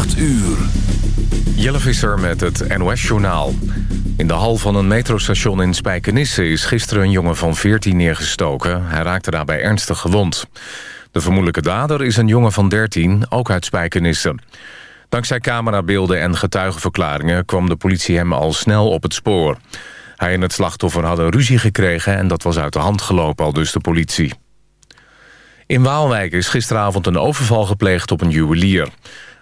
8 uur. Jelle Visser met het NOS-journaal. In de hal van een metrostation in Spijkenisse is gisteren een jongen van 14 neergestoken. Hij raakte daarbij ernstig gewond. De vermoedelijke dader is een jongen van 13, ook uit Spijkenisse. Dankzij camerabeelden en getuigenverklaringen kwam de politie hem al snel op het spoor. Hij en het slachtoffer hadden ruzie gekregen en dat was uit de hand gelopen, al dus de politie. In Waalwijk is gisteravond een overval gepleegd op een juwelier.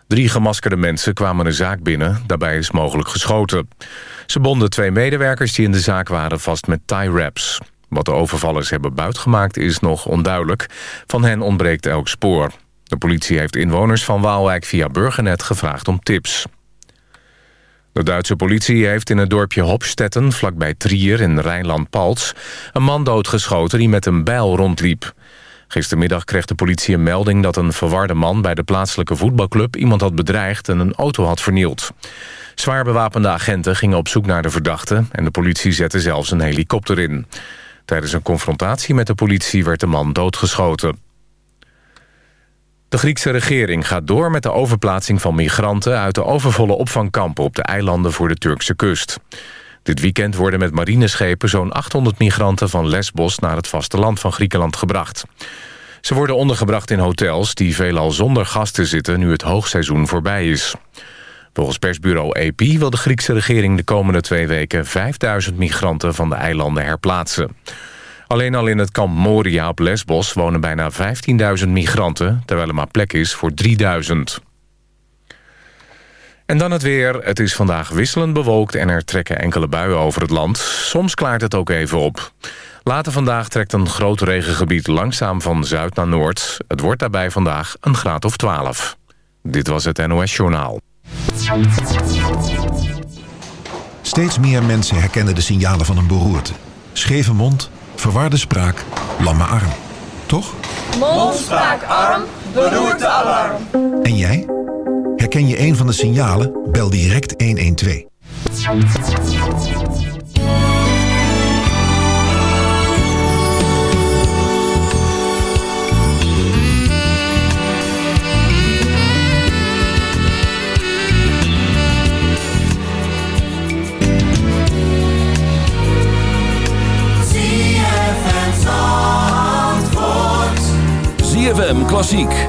Drie gemaskerde mensen kwamen een zaak binnen, daarbij is mogelijk geschoten. Ze bonden twee medewerkers die in de zaak waren vast met tie wraps. Wat de overvallers hebben buitgemaakt is nog onduidelijk. Van hen ontbreekt elk spoor. De politie heeft inwoners van Waalwijk via Burgernet gevraagd om tips. De Duitse politie heeft in het dorpje Hopstetten, vlakbij Trier in Rijnland-Palts... een man doodgeschoten die met een bijl rondliep. Gistermiddag kreeg de politie een melding dat een verwarde man... bij de plaatselijke voetbalclub iemand had bedreigd en een auto had vernield. Zwaar bewapende agenten gingen op zoek naar de verdachte... en de politie zette zelfs een helikopter in. Tijdens een confrontatie met de politie werd de man doodgeschoten. De Griekse regering gaat door met de overplaatsing van migranten... uit de overvolle opvangkampen op de eilanden voor de Turkse kust. Dit weekend worden met marineschepen zo'n 800 migranten van Lesbos... naar het vasteland van Griekenland gebracht. Ze worden ondergebracht in hotels die veelal zonder gasten zitten... nu het hoogseizoen voorbij is. Volgens persbureau AP wil de Griekse regering de komende twee weken... 5000 migranten van de eilanden herplaatsen. Alleen al in het kamp Moria op Lesbos wonen bijna 15.000 migranten... terwijl er maar plek is voor 3000. En dan het weer. Het is vandaag wisselend bewolkt en er trekken enkele buien over het land. Soms klaart het ook even op. Later vandaag trekt een groot regengebied langzaam van zuid naar noord. Het wordt daarbij vandaag een graad of 12. Dit was het NOS Journaal. Steeds meer mensen herkennen de signalen van een beroerte. Scheve mond, verwarde spraak, lamme arm. Toch? Mond, spraak, arm, beroerte, alarm. En jij? Herken je een van de signalen? Bel direct 112. ZFM Klassiek.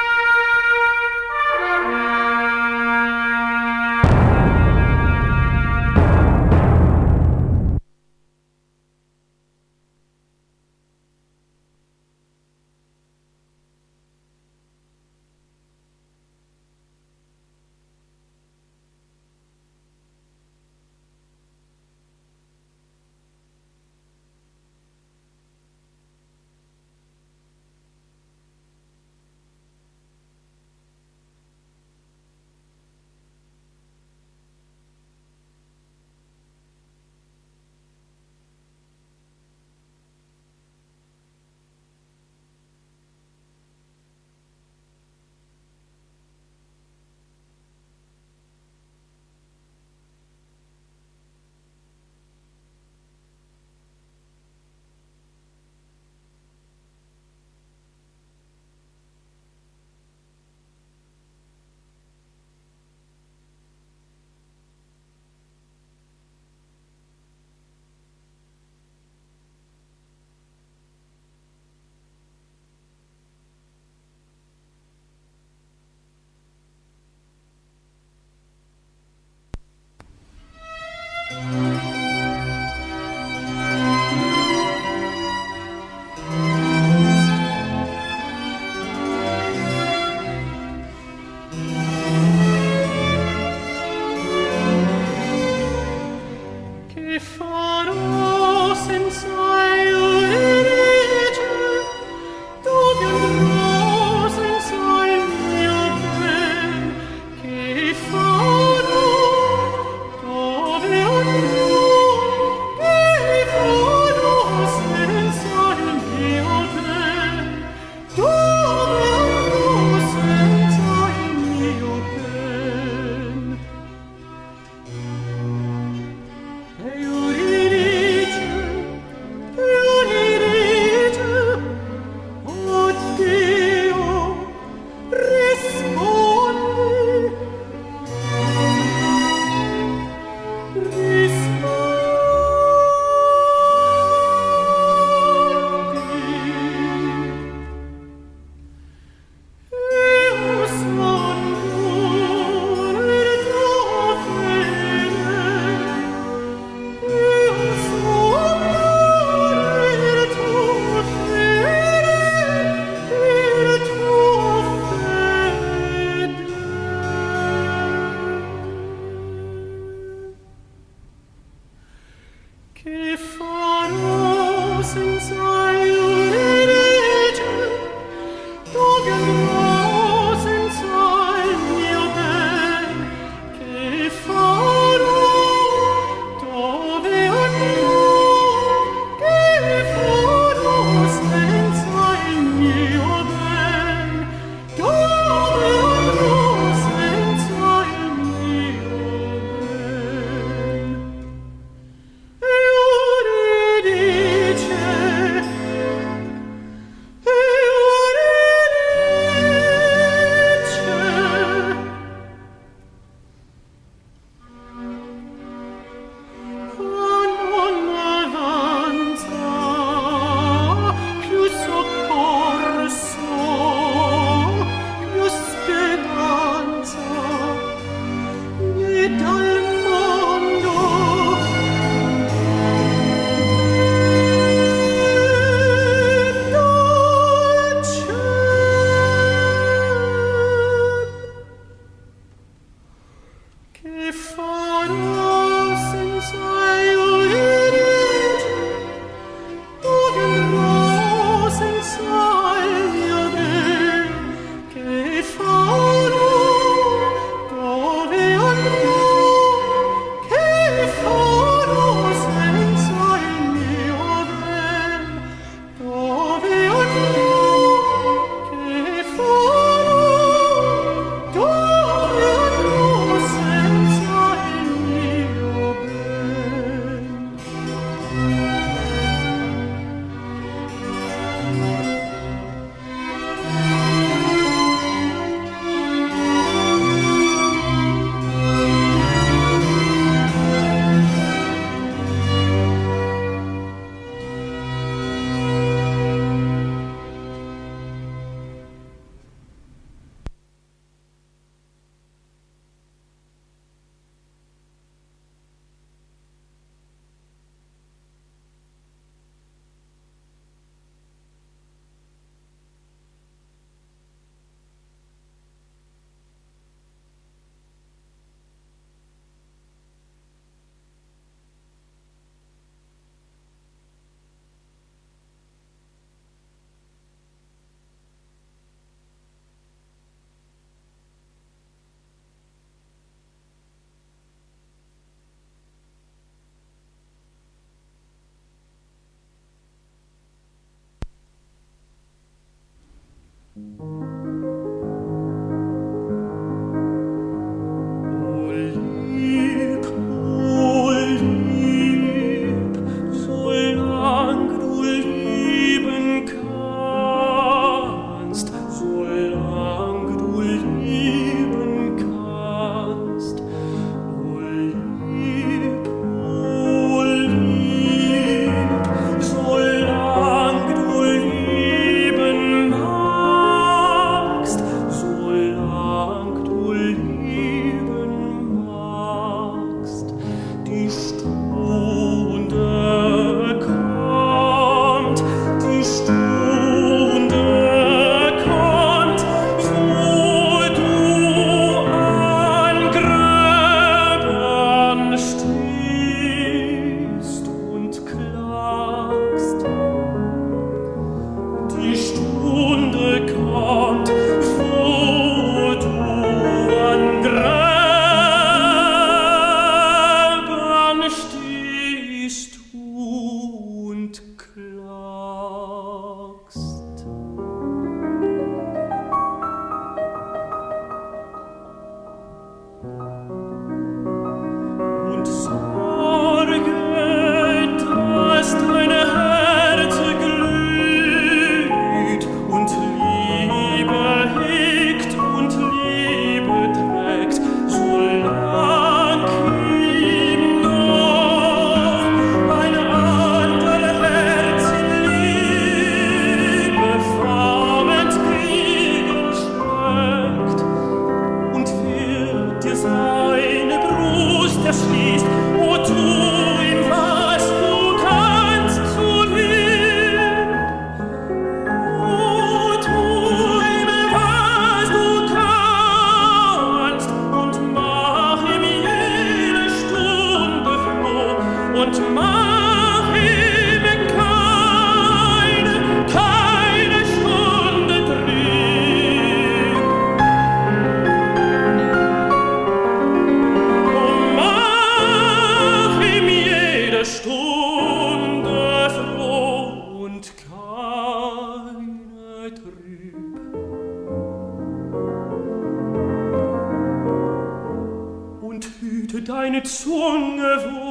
deine Zunge wohl